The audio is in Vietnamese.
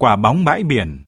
quả bóng bãi biển.